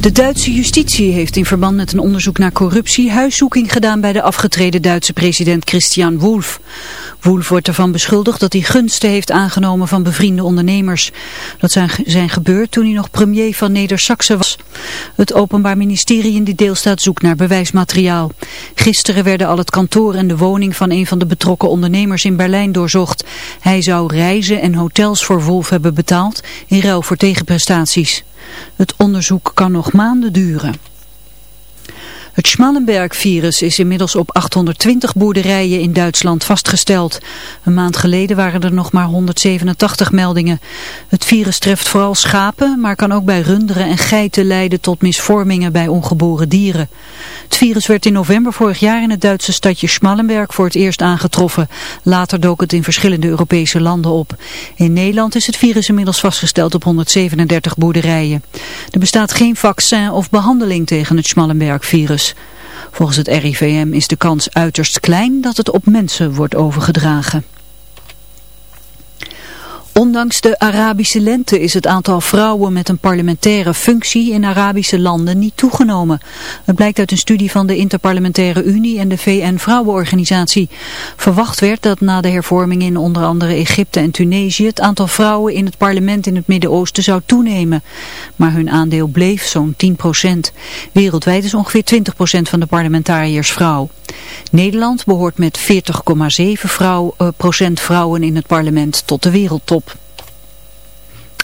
De Duitse justitie heeft in verband met een onderzoek naar corruptie huiszoeking gedaan bij de afgetreden Duitse president Christian Wolff. Wolff wordt ervan beschuldigd dat hij gunsten heeft aangenomen van bevriende ondernemers. Dat zijn, gebeurd toen hij nog premier van Neder-Saxe was. Het Openbaar Ministerie in die deelstaat zoekt naar bewijsmateriaal. Gisteren werden al het kantoor en de woning van een van de betrokken ondernemers in Berlijn doorzocht. Hij zou reizen en hotels voor Wolff hebben betaald in ruil voor tegenprestaties. Het onderzoek kan nog maanden duren. Het Schmallenberg-virus is inmiddels op 820 boerderijen in Duitsland vastgesteld. Een maand geleden waren er nog maar 187 meldingen. Het virus treft vooral schapen, maar kan ook bij runderen en geiten leiden tot misvormingen bij ongeboren dieren. Het virus werd in november vorig jaar in het Duitse stadje Schmallenberg voor het eerst aangetroffen. Later dook het in verschillende Europese landen op. In Nederland is het virus inmiddels vastgesteld op 137 boerderijen. Er bestaat geen vaccin of behandeling tegen het Schmallenberg-virus. Volgens het RIVM is de kans uiterst klein dat het op mensen wordt overgedragen. Ondanks de Arabische lente is het aantal vrouwen met een parlementaire functie in Arabische landen niet toegenomen. Het blijkt uit een studie van de Interparlementaire Unie en de VN-vrouwenorganisatie. Verwacht werd dat na de hervorming in onder andere Egypte en Tunesië het aantal vrouwen in het parlement in het Midden-Oosten zou toenemen. Maar hun aandeel bleef zo'n 10% Wereldwijd is ongeveer 20% van de parlementariërs vrouw. Nederland behoort met 40,7 vrouw, uh, procent vrouwen in het parlement tot de wereldtop.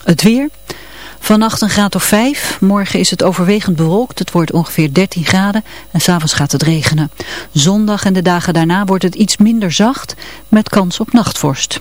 Het weer. Vannacht een graad of 5. Morgen is het overwegend bewolkt. Het wordt ongeveer 13 graden. En s'avonds gaat het regenen. Zondag en de dagen daarna wordt het iets minder zacht. Met kans op nachtvorst.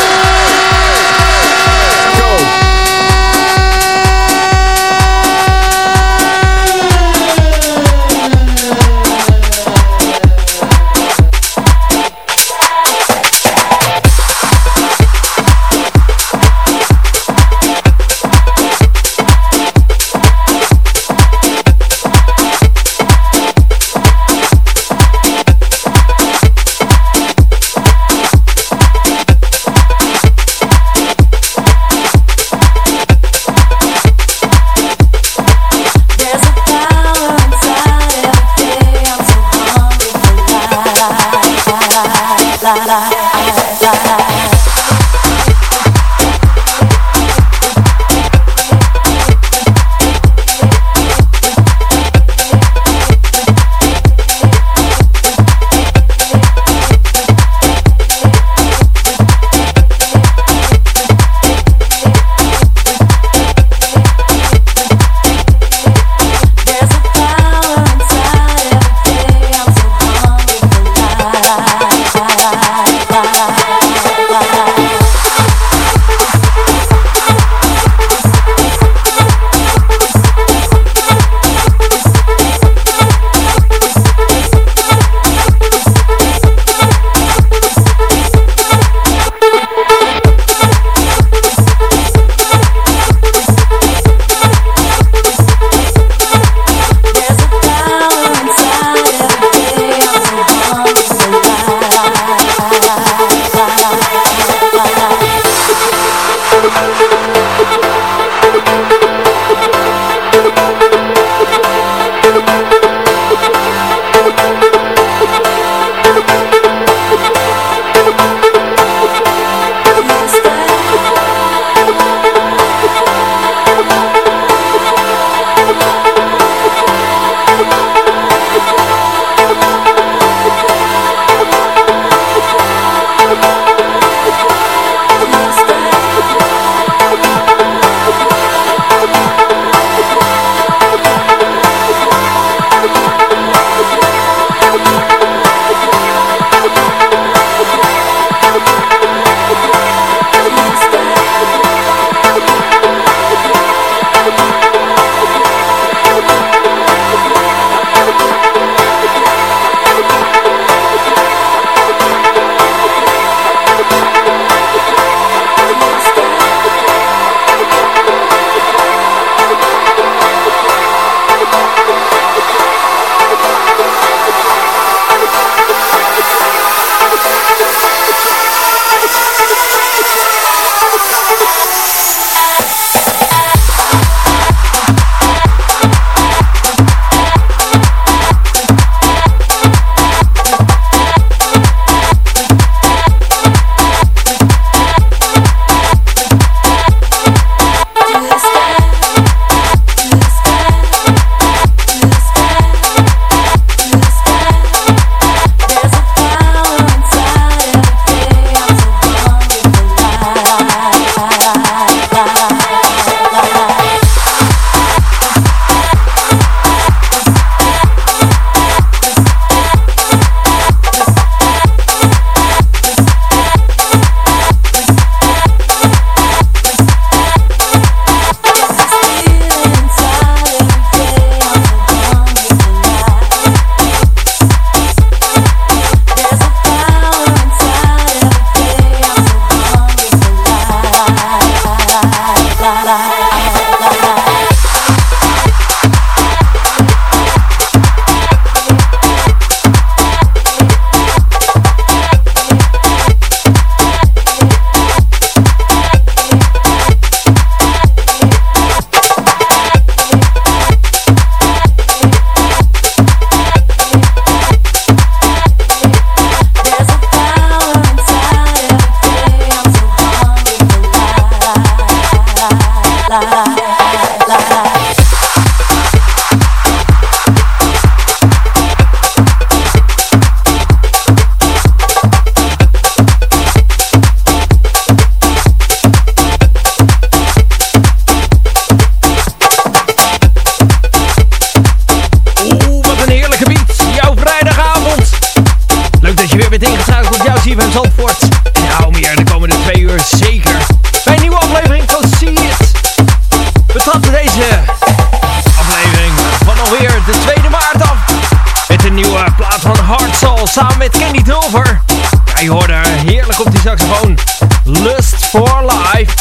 Saxofoon. Lust for Life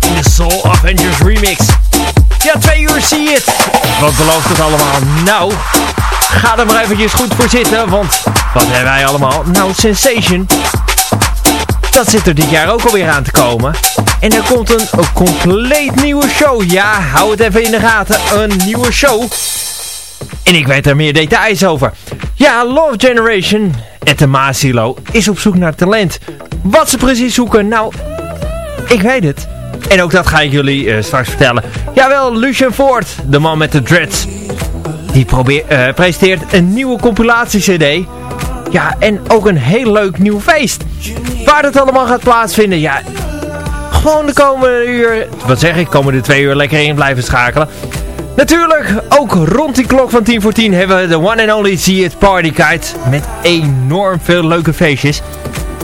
in de Soul Avengers remix. Ja, twee uur zie je het. Wat belooft het allemaal? Nou, ga er maar eventjes goed voor zitten, want wat hebben wij allemaal? Nou, Sensation. Dat zit er dit jaar ook alweer aan te komen. En er komt een, compleet nieuwe show. Ja, hou het even in de gaten. Een nieuwe show. En ik weet er meer details over. Ja, Love Generation, at de Maasilo, is op zoek naar talent. Wat ze precies zoeken, nou, ik weet het. En ook dat ga ik jullie uh, straks vertellen. Jawel, Lucian Ford, de man met de dreads. Die probeer, uh, presenteert een nieuwe compilatie-cd. Ja, en ook een heel leuk nieuw feest. Waar dat allemaal gaat plaatsvinden, ja... Gewoon de komende uur, wat zeg ik, komende twee uur lekker in blijven schakelen. Natuurlijk, ook rond die klok van 10 voor 10 hebben we de one and only See It Party Kite. Met enorm veel leuke feestjes.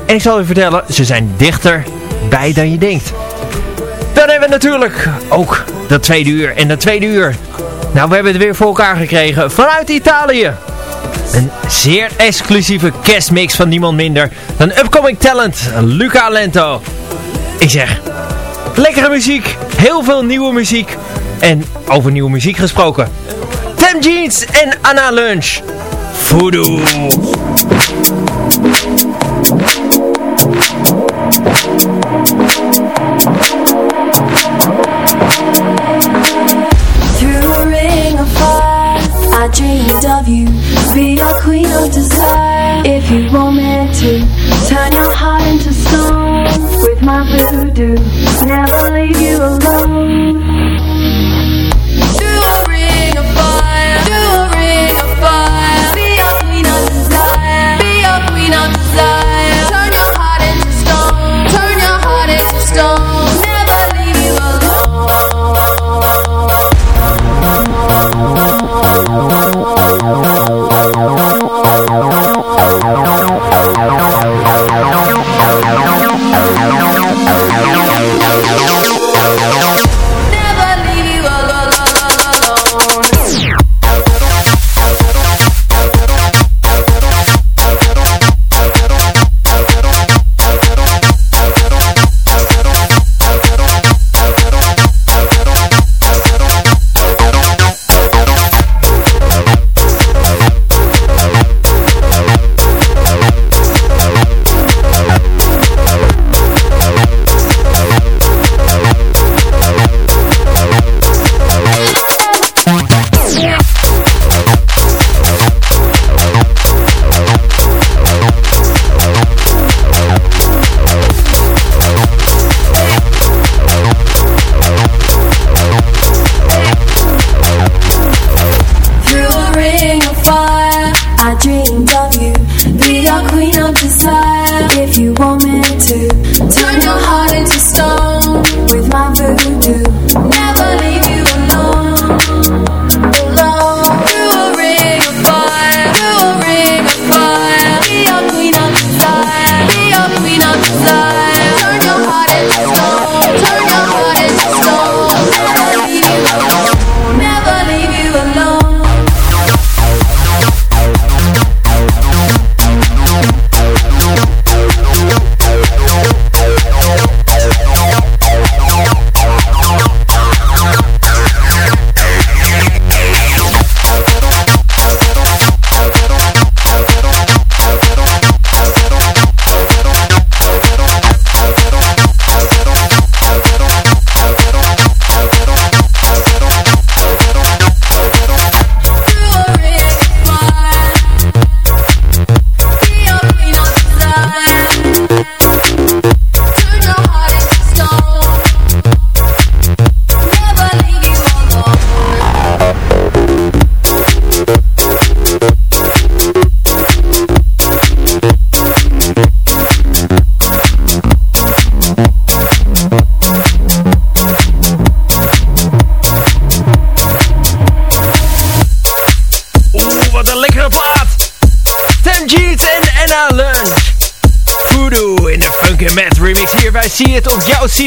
En ik zal je vertellen, ze zijn dichter bij dan je denkt. Dan hebben we natuurlijk ook dat tweede uur. En dat tweede uur, nou we hebben het weer voor elkaar gekregen vanuit Italië. Een zeer exclusieve kerstmix van niemand minder dan upcoming talent Luca Lento. Ik zeg, lekkere muziek, heel veel nieuwe muziek. En over nieuwe muziek gesproken. Tem Jeans en Anna Lunch. Voodoo. I dreamed of you Be your queen of desire. If you want me to Turn your heart into stone With my voodoo Never leave you alone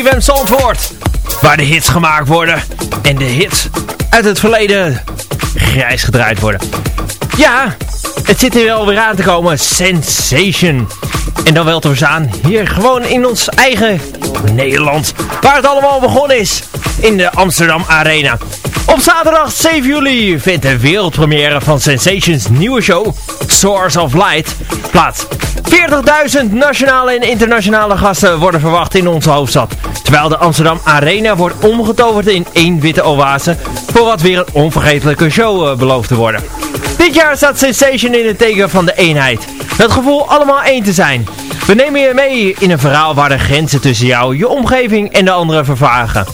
CWM Zandvoort. Waar de hits gemaakt worden. En de hits uit het verleden grijs gedraaid worden. Ja, het zit er wel weer aan te komen. Sensation. En dan wel te verstaan hier gewoon in ons eigen Nederland. Waar het allemaal begonnen is. In de Amsterdam Arena. Op zaterdag 7 juli vindt de wereldpremière van Sensations nieuwe show Source of Light plaats. 40.000 nationale en internationale gasten worden verwacht in onze hoofdstad. Terwijl de Amsterdam Arena wordt omgetoverd in één witte oase voor wat weer een onvergetelijke show uh, belooft te worden. Dit jaar staat Sensation in het teken van de eenheid. Het gevoel allemaal één te zijn. We nemen je mee in een verhaal waar de grenzen tussen jou, je omgeving en de anderen vervagen.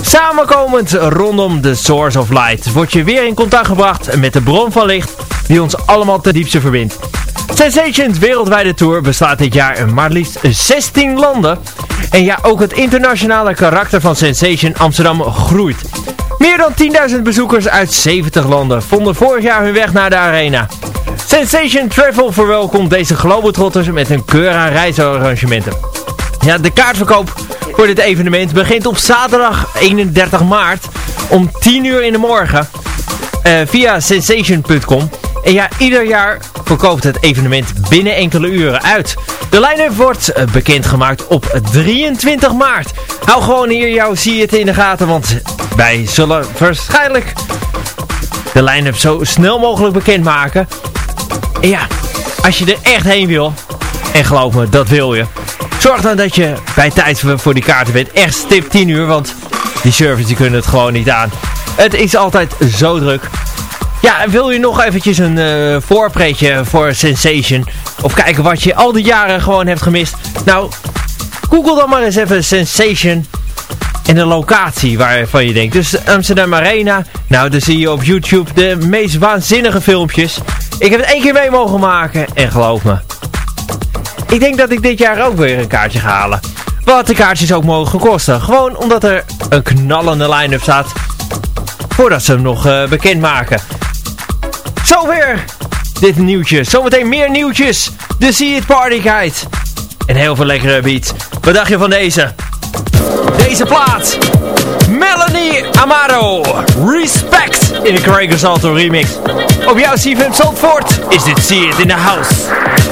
Samenkomend rondom de Source of Light word je weer in contact gebracht met de bron van licht die ons allemaal ten diepste verbindt. Sensations wereldwijde tour bestaat dit jaar in maar liefst 16 landen. En ja, ook het internationale karakter van Sensation Amsterdam groeit. Meer dan 10.000 bezoekers uit 70 landen vonden vorig jaar hun weg naar de arena. Sensation Travel verwelkomt deze Globetrotters met een keur aan reisarrangementen. Ja, de kaartverkoop voor dit evenement begint op zaterdag 31 maart om 10 uur in de morgen uh, via sensation.com. En ja, ieder jaar verkoopt het evenement binnen enkele uren uit. De line-up wordt uh, bekendgemaakt op 23 maart. Hou gewoon hier jouw zie het in de gaten, want wij zullen waarschijnlijk de line-up zo snel mogelijk bekendmaken. En ja, als je er echt heen wil, en geloof me, dat wil je. Zorg dan dat je bij tijd voor die kaarten bent. Echt stip 10 uur, want die service die kunnen het gewoon niet aan. Het is altijd zo druk. Ja, en wil je nog eventjes een uh, voorpreetje voor Sensation? Of kijken wat je al die jaren gewoon hebt gemist? Nou, google dan maar eens even Sensation en de locatie waarvan je denkt. Dus Amsterdam Arena. Nou, dan zie je op YouTube de meest waanzinnige filmpjes. Ik heb het één keer mee mogen maken en geloof me. Ik denk dat ik dit jaar ook weer een kaartje ga halen. Wat de kaartjes ook mogen kosten. Gewoon omdat er een knallende line-up staat. Voordat ze hem nog uh, bekend maken. Zover dit nieuwtje. Zometeen meer nieuwtjes. De See It Party Guide. En heel veel lekkere beats. Wat dacht je van deze? Deze plaat. Melanie Amaro. Respect. In de Craig Salto remix. Op jouw CFM Zandvoort is dit See in the House.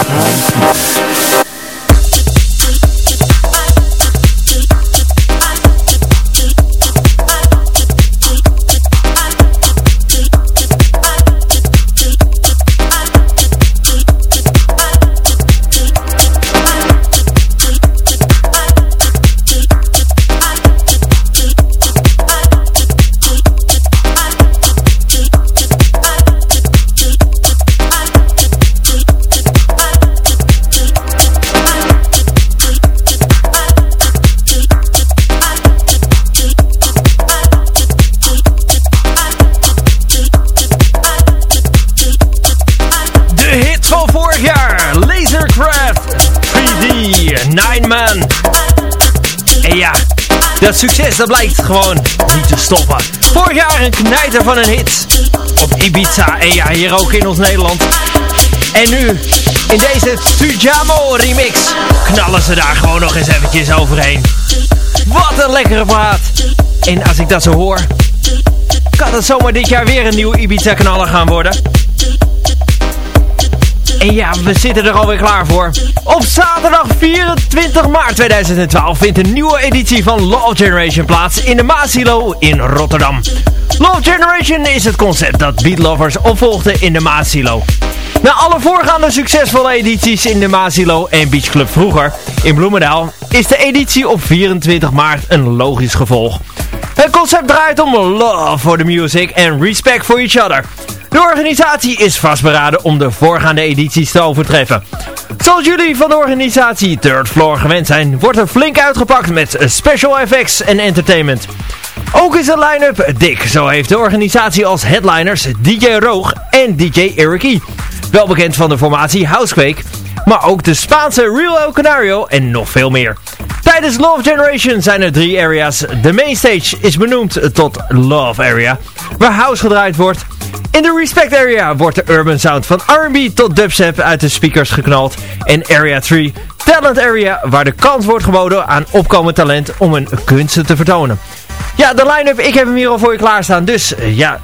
I'm not you. Succes, dat blijkt gewoon niet te stoppen. Vorig jaar een knijter van een hit. Op Ibiza en ja, hier ook in ons Nederland. En nu, in deze Tujamo remix, knallen ze daar gewoon nog eens eventjes overheen. Wat een lekkere plaat. En als ik dat zo hoor, kan het zomaar dit jaar weer een nieuw Ibiza knaller gaan worden. En ja, we zitten er alweer klaar voor. Op zaterdag 24 maart 2012 vindt een nieuwe editie van Love Generation plaats in de Maasilo in Rotterdam. Love Generation is het concept dat beatlovers opvolgden in de Maasilo. Na alle voorgaande succesvolle edities in de Maasilo en Beach Club vroeger in Bloemendaal is de editie op 24 maart een logisch gevolg. Het concept draait om love for the music en respect for each other. De organisatie is vastberaden om de voorgaande edities te overtreffen. Zoals jullie van de organisatie Third Floor gewend zijn, wordt er flink uitgepakt met special effects en entertainment. Ook is de line-up dik, zo heeft de organisatie als headliners DJ Roog en DJ Eric E. Wel bekend van de formatie Housequake, maar ook de Spaanse Real El Canario en nog veel meer. Tijdens Love Generation zijn er drie areas. De mainstage is benoemd tot Love Area, waar house gedraaid wordt. In de Respect Area wordt de urban sound van R&B tot dubstep uit de speakers geknald. En Area 3, Talent Area, waar de kans wordt geboden aan opkomend talent om hun kunsten te vertonen. Ja, de line-up, ik heb hem hier al voor je klaarstaan. Dus uh, ja,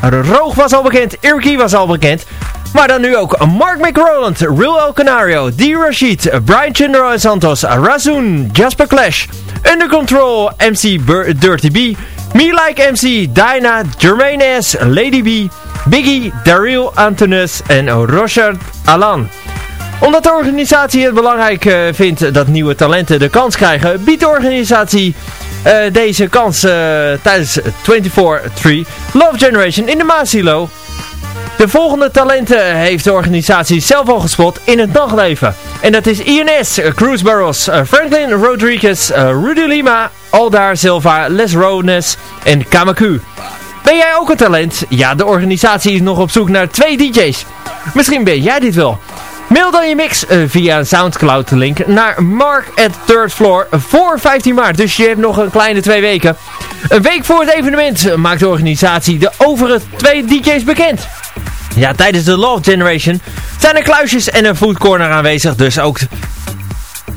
Roog was al bekend, Irky was al bekend. Maar dan nu ook Mark McRoland, Real El Canario, D. Rashid, Brian Chindro Santos, Razoon, Jasper Clash, Under Control, MC Dirty B, Me Like MC, Dinah, Jermaine S, Lady B, Biggie, Daryl Antonis en Roger Alan. Omdat de organisatie het belangrijk uh, vindt dat nieuwe talenten de kans krijgen, biedt de organisatie uh, deze kans uh, tijdens 24-3 Love Generation in de Maasilo. De volgende talenten heeft de organisatie zelf al gespot in het nachtleven. En dat is INS, Cruz Barros, Franklin Rodriguez, Rudy Lima, Aldar Silva, Les Rones en Kamaku. Ben jij ook een talent? Ja, de organisatie is nog op zoek naar twee DJ's. Misschien ben jij dit wel. Mail dan je mix uh, via een Soundcloud link naar Mark at Third Floor voor 15 maart. Dus je hebt nog een kleine twee weken. Een week voor het evenement maakt de organisatie de overige twee DJ's bekend. Ja, tijdens de Love Generation zijn er kluisjes en een food corner aanwezig. Dus ook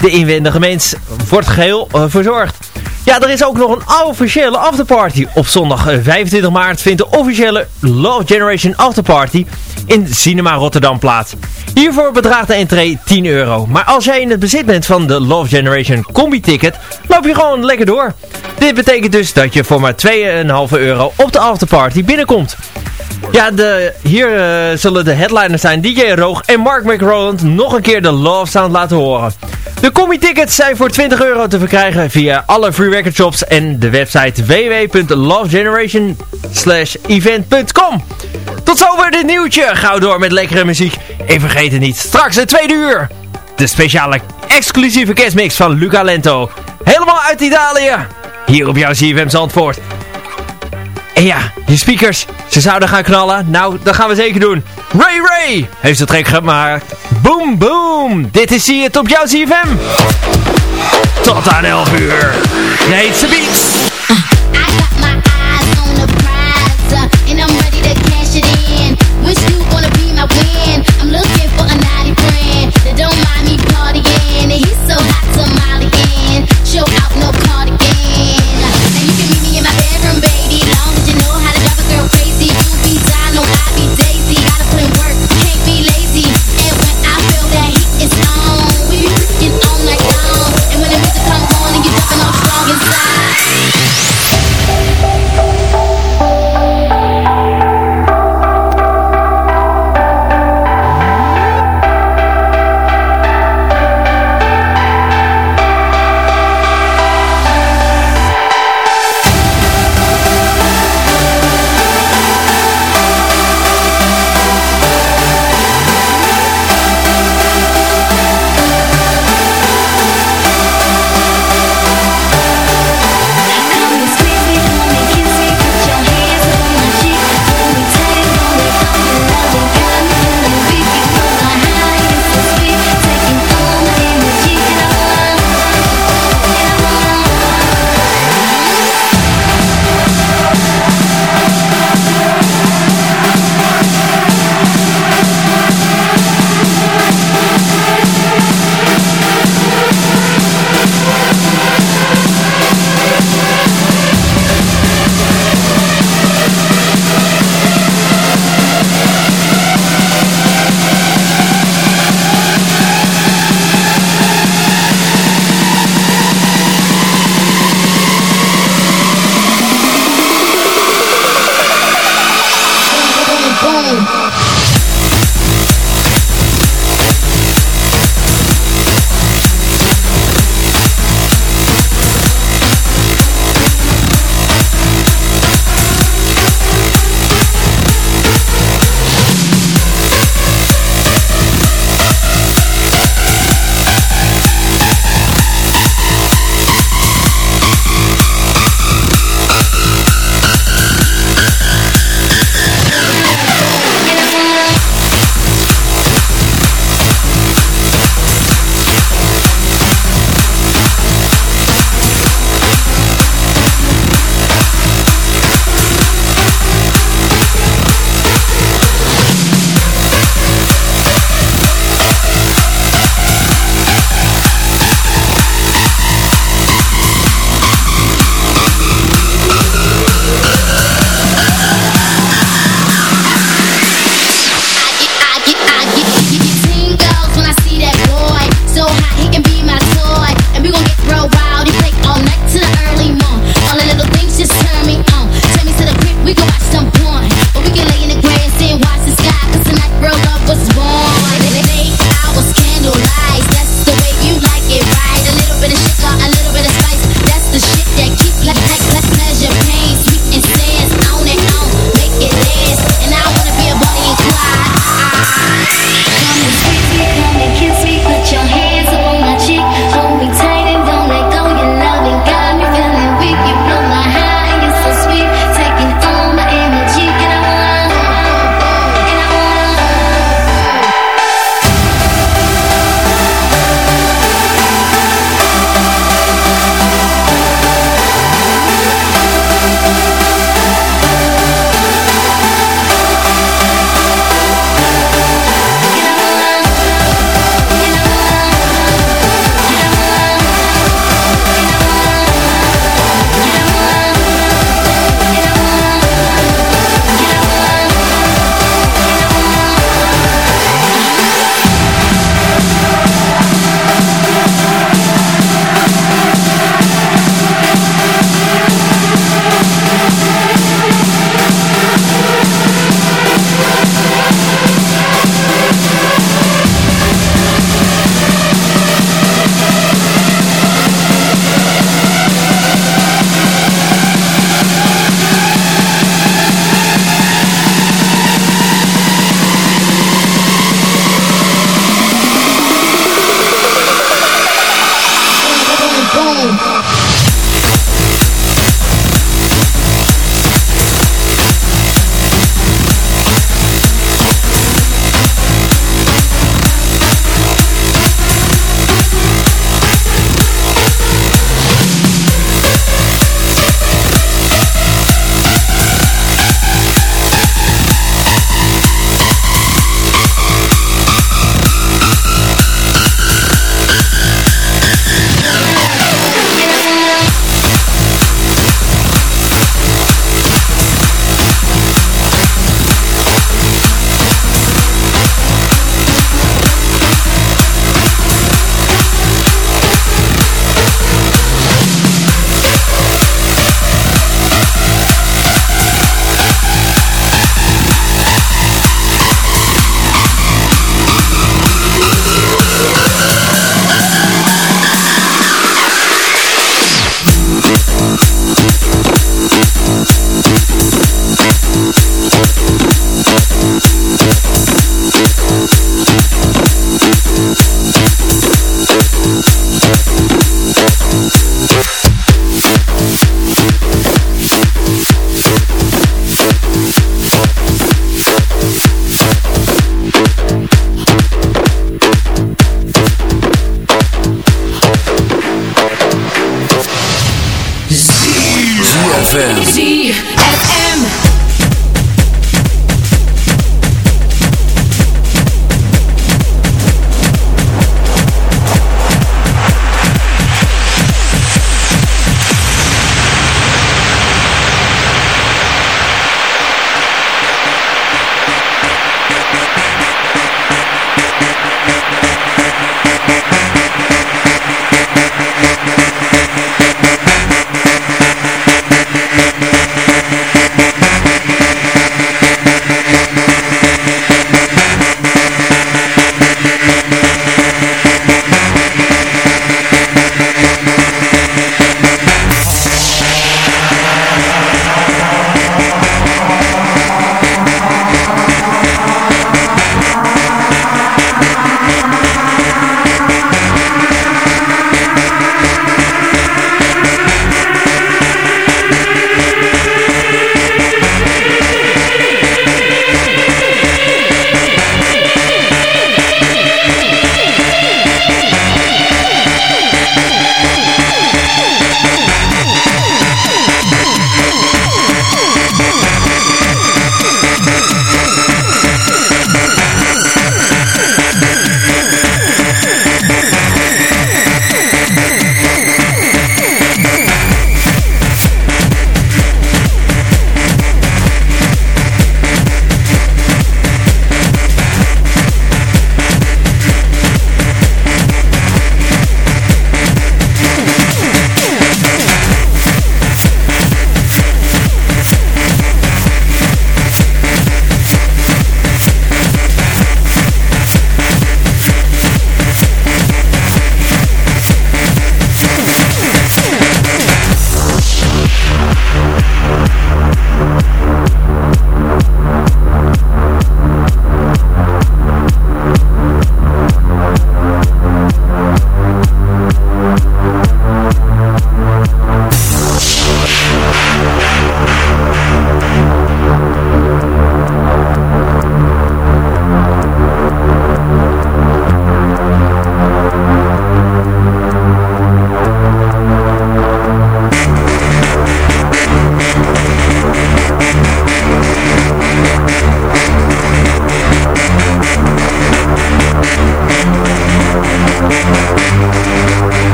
de inwendige mens wordt geheel uh, verzorgd. Ja, er is ook nog een officiële afterparty. Op zondag 25 eh, maart vindt de officiële Love Generation afterparty in Cinema Rotterdam plaats. Hiervoor bedraagt de entree 10 euro. Maar als jij in het bezit bent van de Love Generation combi-ticket, loop je gewoon lekker door. Dit betekent dus dat je voor maar 2,5 euro op de afterparty binnenkomt. Ja, de, hier uh, zullen de headliners zijn DJ Roog en Mark McRoland nog een keer de Love Sound laten horen. De combi-tickets zijn voor 20 euro te verkrijgen via alle free record shops en de website www.lovegeneration-event.com. Tot zover dit nieuwtje. Gauw door met lekkere muziek. En vergeet het niet, straks de tweede uur. De speciale exclusieve kerstmix van Luca Lento. Helemaal uit Italië. Hier op jouw CFM Zandvoort. En ja, je speakers, ze zouden gaan knallen. Nou, dat gaan we zeker doen. Ray Ray heeft het gek gemaakt. Boom, boom. Dit is het op jouw CFM. Tot aan 11 uur. Nee, ze beats. Wish you wanna be my win I'm looking for a naughty friend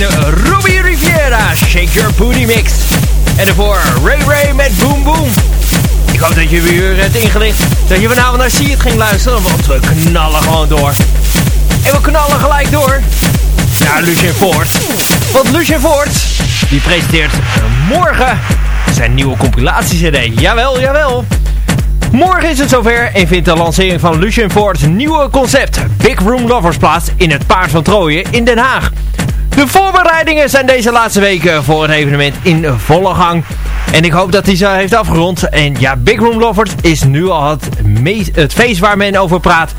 in Ruby Riviera. Shake Your Booty Mix. En daarvoor Ray Ray met Boom Boom. Ik hoop dat je weer hebt ingelicht dat je vanavond naar See It ging luisteren. Want we knallen gewoon door. En we knallen gelijk door naar Lucien Ford. Want Lucien Ford, die presenteert morgen zijn nieuwe compilatie-cd. Jawel, jawel. Morgen is het zover en vindt de lancering van Lucien Ford's nieuwe concept Big Room Lovers plaats in het Paard van Trooien in Den Haag. De voorbereidingen zijn deze laatste weken voor het evenement in volle gang. En ik hoop dat hij ze heeft afgerond. En ja, Big Room Lovers is nu al het, het feest waar men over praat.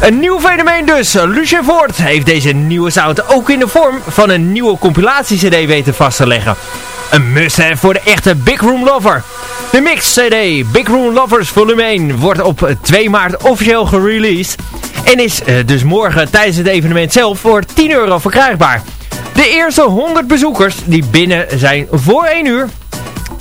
Een nieuw fenomeen dus. Lucien Ford heeft deze nieuwe sound ook in de vorm van een nieuwe compilatie-cd weten vast te leggen. Een must-have voor de echte Big Room Lover. De mix CD Big Room Lovers Volume 1 wordt op 2 maart officieel gereleased. En is uh, dus morgen tijdens het evenement zelf voor 10 euro verkrijgbaar. De eerste 100 bezoekers die binnen zijn voor 1 uur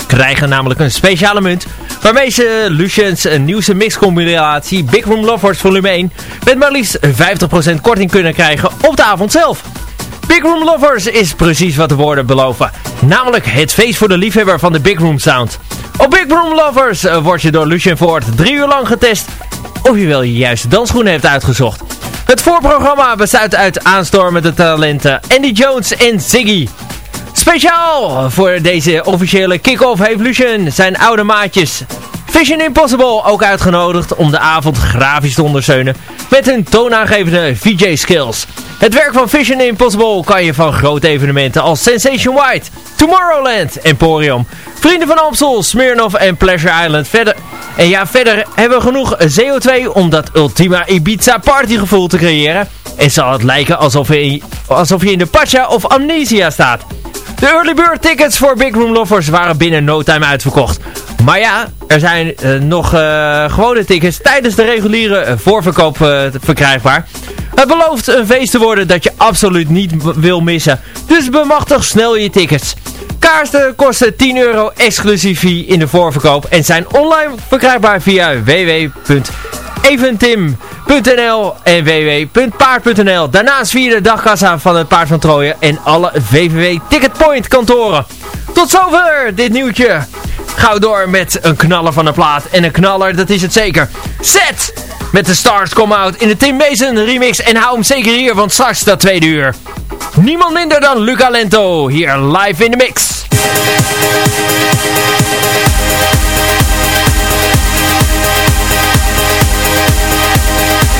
krijgen namelijk een speciale munt waarmee ze Lucian's nieuwste mixcombinatie Big Room Lovers Volume 1 met maar liefst 50% korting kunnen krijgen op de avond zelf. Big Room Lovers is precies wat de woorden beloven. Namelijk het feest voor de liefhebber van de Big Room Sound. Op Big Room Lovers uh, word je door Lucien Ford drie uur lang getest of je wel je juiste dansschoenen hebt uitgezocht. Het voorprogramma bestaat uit aanstormende talenten Andy Jones en Ziggy. Speciaal voor deze officiële kick-off Lucien zijn oude maatjes Vision Impossible ook uitgenodigd om de avond grafisch te ondersteunen met hun toonaangevende VJ-skills. Het werk van Vision Impossible kan je van grote evenementen als Sensation White, Tomorrowland, Emporium, Vrienden van Amstel, Smirnoff en Pleasure Island verder. En ja, verder hebben we genoeg CO2 om dat ultima Ibiza partygevoel te creëren. En zal het lijken alsof je alsof je in de Pacha of Amnesia staat. De early bird tickets voor Big Room Lovers waren binnen no time uitverkocht. Maar ja, er zijn uh, nog uh, gewone tickets tijdens de reguliere uh, voorverkoop verkrijgbaar. Het belooft een feest te worden dat je absoluut niet wil missen. Dus bemachtig snel je tickets. Kaarten kosten 10 euro exclusief in de voorverkoop en zijn online verkrijgbaar via www.eventim.nl en www.paard.nl. Daarnaast via de dagkassa van het Paard van Trooien en alle VVW Ticketpoint kantoren. Tot zover dit nieuwtje. Gauw door met een knaller van een plaat. En een knaller, dat is het zeker. Zet! Met de Stars Come Out in de Tim Mason remix. En hou hem zeker hier, want straks dat tweede uur. Niemand minder dan Luca Lento. Hier live in de mix. Yeah.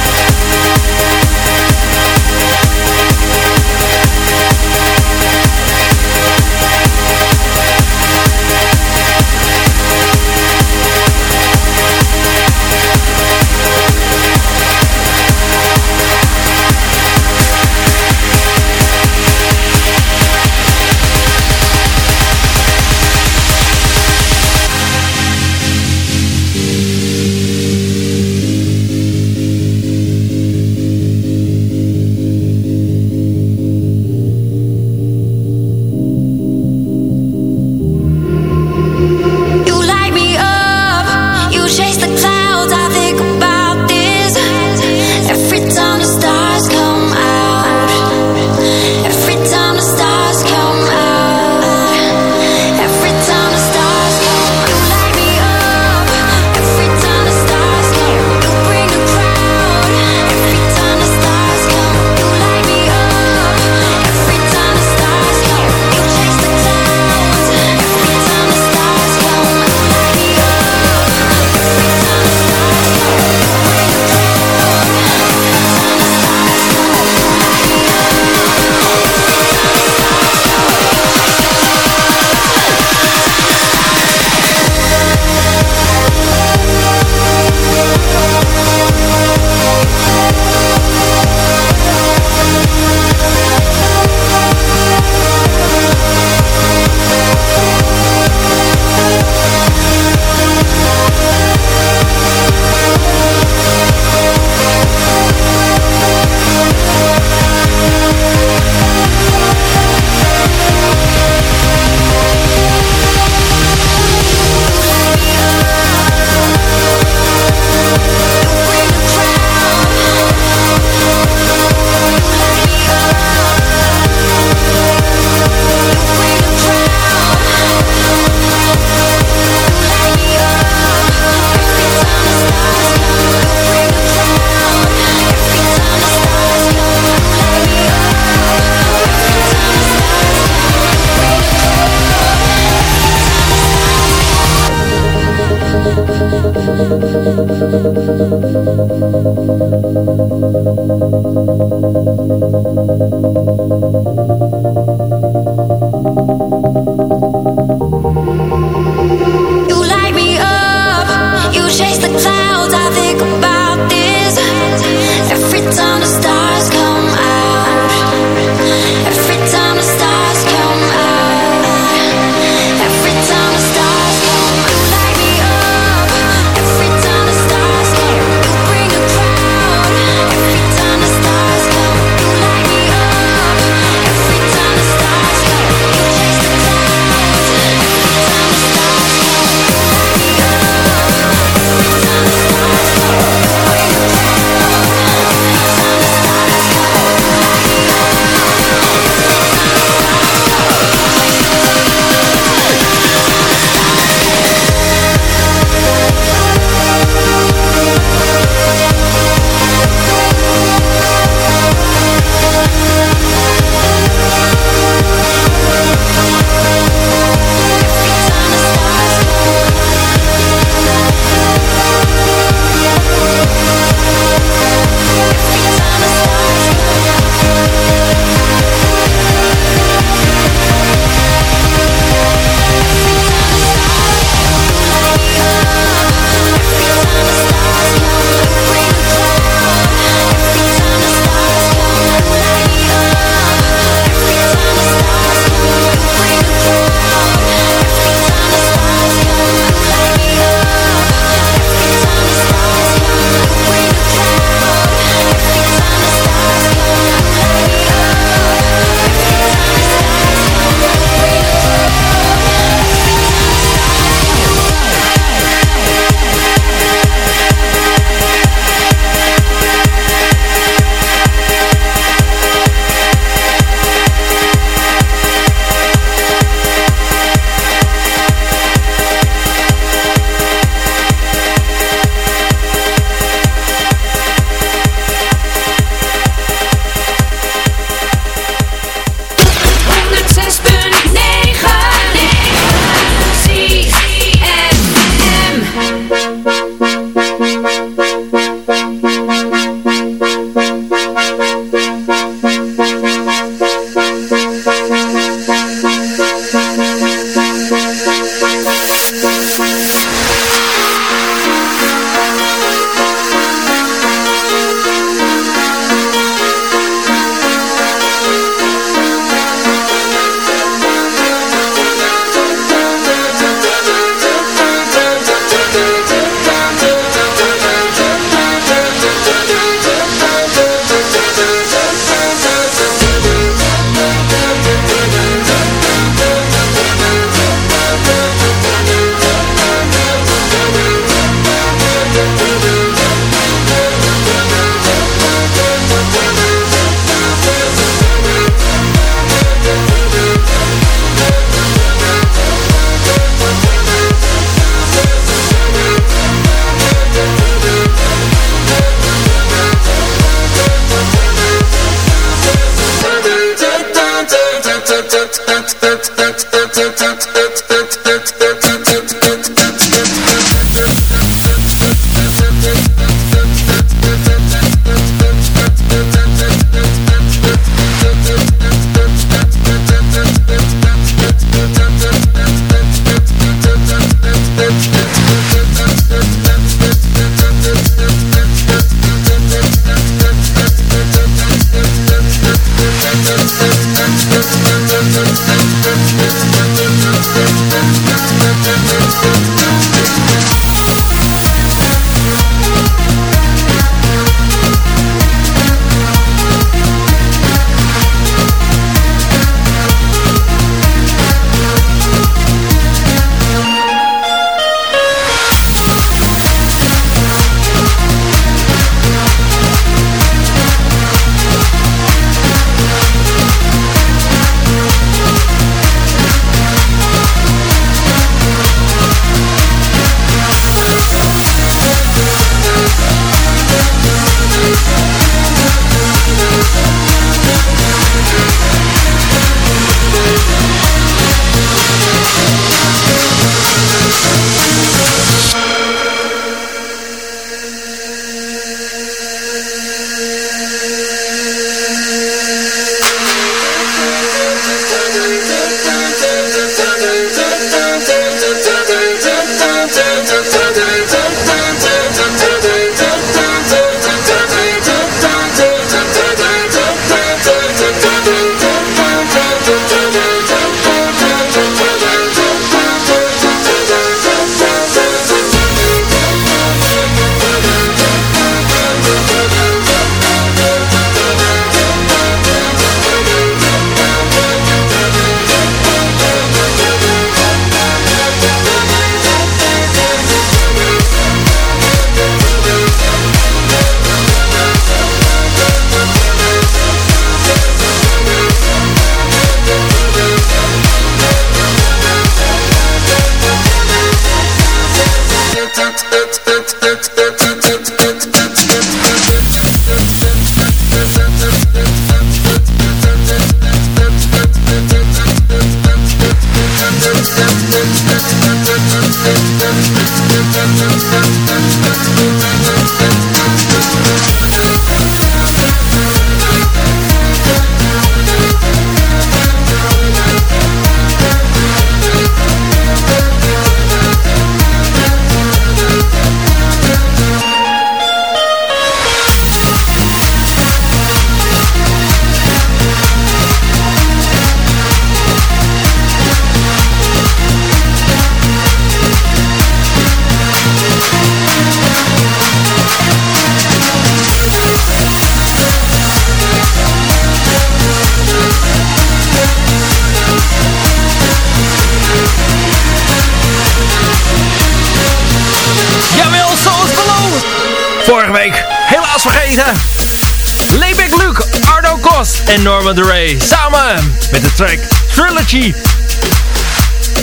En Norman DeRay. Samen met de track Trilogy.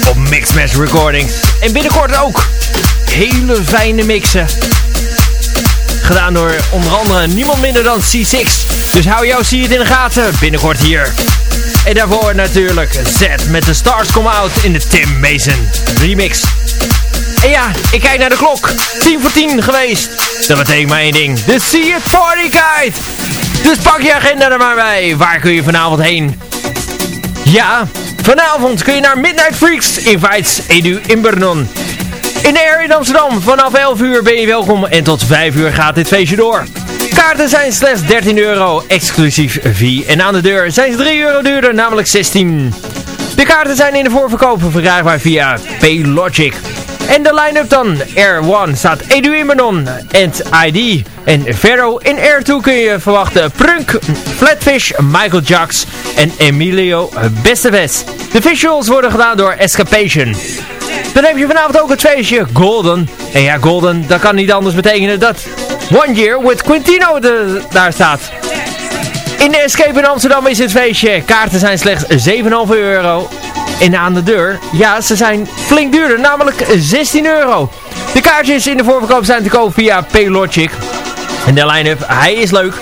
Op Mixmash Recordings. En binnenkort ook hele fijne mixen. Gedaan door onder andere niemand minder dan C6. Dus hou jou zie het in de gaten. Binnenkort hier. En daarvoor natuurlijk Z met de Stars Come Out in de Tim Mason remix. En ja, ik kijk naar de klok. 10 voor 10 geweest. Dat betekent maar één ding. De See It Party Guide. Dus pak je agenda er maar bij. Waar kun je vanavond heen? Ja, vanavond kun je naar Midnight Freaks Invites Edu in Bernon. In de Air in Amsterdam. Vanaf 11 uur ben je welkom en tot 5 uur gaat dit feestje door. Kaarten zijn slechts 13 euro, exclusief fee. En aan de deur zijn ze 3 euro duurder, namelijk 16. De kaarten zijn in de voorverkoop verkrijgbaar via Paylogic. En de line-up dan. Air 1 staat Edu Imenon en ID. En verder in Air 2 kun je verwachten Prunk, Flatfish, Michael Jacks en Emilio Besteves. De visuals worden gedaan door Escapation. Dan heb je vanavond ook het feestje Golden. En ja, Golden, dat kan niet anders betekenen dat One Year with Quintino de, daar staat. In de Escape in Amsterdam is het feestje. Kaarten zijn slechts 7,5 euro. En aan de deur, ja, ze zijn flink duurder, namelijk 16 euro. De kaartjes in de voorverkoop zijn te koop via Paylogic. En de line-up, hij is leuk.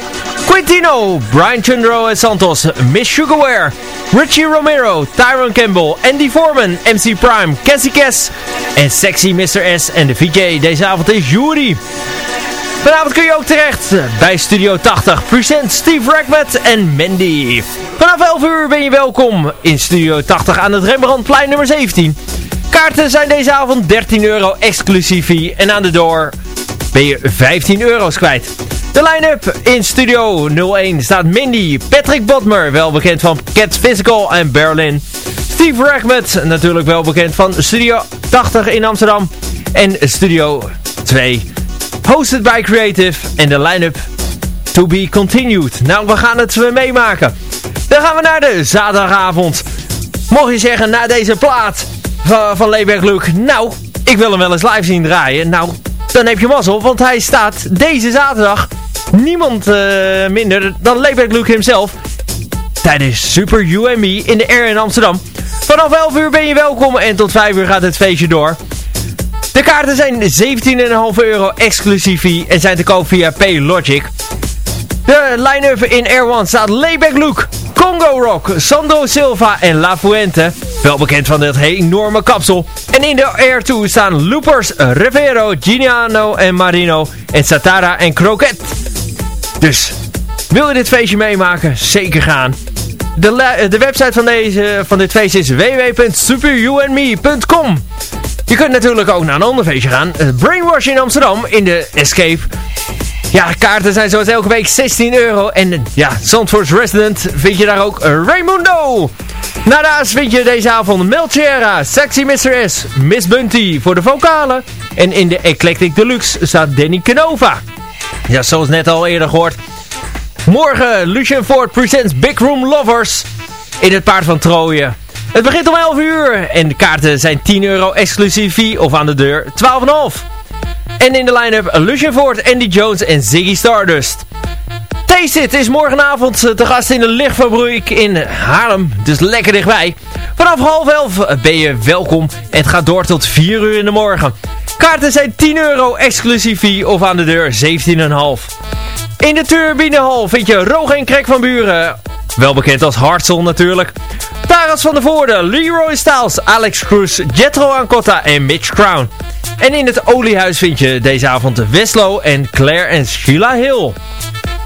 Quintino, Brian Chundro en Santos, Miss Sugarware, Richie Romero, Tyron Campbell, Andy Foreman, MC Prime, Cassie Cass en Sexy Mr. S. En de VJ deze avond is Yuri. Vanavond kun je ook terecht bij Studio 80. Present Steve Rackmet en Mandy. Vanaf 11 uur ben je welkom in Studio 80 aan het Rembrandtplein nummer 17. Kaarten zijn deze avond 13 euro exclusief en aan de door ben je 15 euro's kwijt. De line-up in Studio 01 staat Mindy, Patrick Botmer, wel bekend van Cats Physical en Berlin. Steve Rackmet, natuurlijk wel bekend van Studio 80 in Amsterdam. En Studio 2 Hosted by Creative en de line-up to be continued. Nou, we gaan het meemaken. Dan gaan we naar de zaterdagavond. Mocht je zeggen, na deze plaat van, van Luke, nou, ik wil hem wel eens live zien draaien. Nou, dan heb je mazzel, want hij staat deze zaterdag niemand uh, minder dan Layback Luke himself. Tijdens Super You and Me in de Air in Amsterdam. Vanaf 11 uur ben je welkom en tot 5 uur gaat het feestje door. De kaarten zijn 17,5 euro exclusief en zijn te koop via Paylogic. De line-up in Air One staat Layback Luke, Congo Rock, Sandro Silva en La Fuente. Wel bekend van dit enorme kapsel. En in de Air 2 staan Loopers, Rivero, Giuliano en Marino en Satara en Croquet. Dus, wil je dit feestje meemaken? Zeker gaan. De, de website van, deze, van dit feest is www.superyouandme.com Je kunt natuurlijk ook naar een ander feestje gaan. Brainwash in Amsterdam in de Escape. Ja, kaarten zijn zoals elke week 16 euro. En ja, Zandvoorts Resident vind je daar ook Raimundo. Daarnaast vind je deze avond Melchera, Sexy Mr. S, Miss Bunty voor de vocalen. En in de Eclectic Deluxe staat Danny Canova. Ja, zoals net al eerder gehoord. Morgen Lucien Ford presents Big Room Lovers in het Paard van Troje. Het begint om 11 uur en de kaarten zijn 10 euro exclusief fee of aan de deur 12,5. En in de line-up Lucien Ford, Andy Jones en Ziggy Stardust. Taste is morgenavond te gast in de lichtfabriek in Haarlem, dus lekker dichtbij. Vanaf half elf ben je welkom en het gaat door tot 4 uur in de morgen. Kaarten zijn 10 euro exclusief of aan de deur 17,5. In de Turbinehal vind je Roog en Krek van Buren. Wel bekend als Hartzell natuurlijk. Taras van der Voorde, Leroy Styles, Alex Cruz, Jetro Ancotta en Mitch Crown. En in het Oliehuis vind je deze avond Weslo en Claire en Sheila Hill.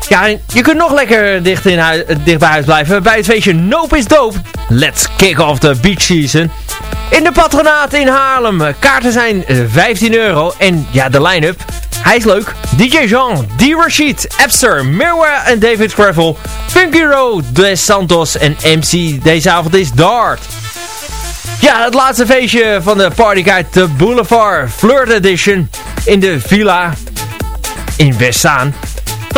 Ja, je kunt nog lekker dicht, in huis, dicht bij huis blijven bij het feestje Nope is Dope. Let's kick off the beach season. In de patronaat in Haarlem. Kaarten zijn 15 euro. En ja, de line-up. Hij is leuk. DJ Jean, D. Rashid, Epster, Mirwa en David Gravel. Funky Road, Des Santos en MC. Deze avond is Dart. Ja, het laatste feestje van de Partyguide, de Boulevard Flirt Edition. In de Villa in Westzaan.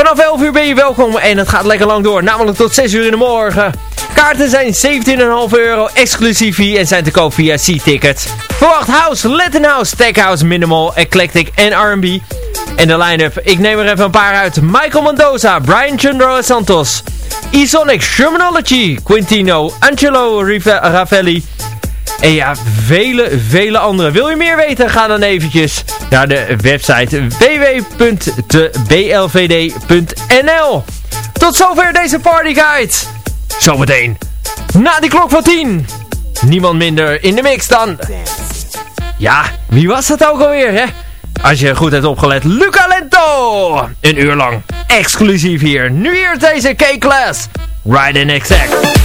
Vanaf 11 uur ben je welkom en het gaat lekker lang door. Namelijk tot 6 uur in de morgen. Kaarten zijn 17,5 euro exclusief en zijn te koop via C-Ticket. Verwacht House, Latin House, Tech House, Minimal, Eclectic en R&B. En de line-up, ik neem er even een paar uit. Michael Mendoza, Brian Chundro Santos, Shermanology, Quintino, Angelo Ravelli. En ja, vele, vele andere. Wil je meer weten? Ga dan eventjes naar de website www.blvd.nl Tot zover deze partyguide. Zometeen, na die klok van 10. Niemand minder in de mix dan... Ja, wie was dat ook alweer, hè? Als je goed hebt opgelet, Luca Lento! Een uur lang, exclusief hier. Nu hier deze K-Class. Ride in Exact.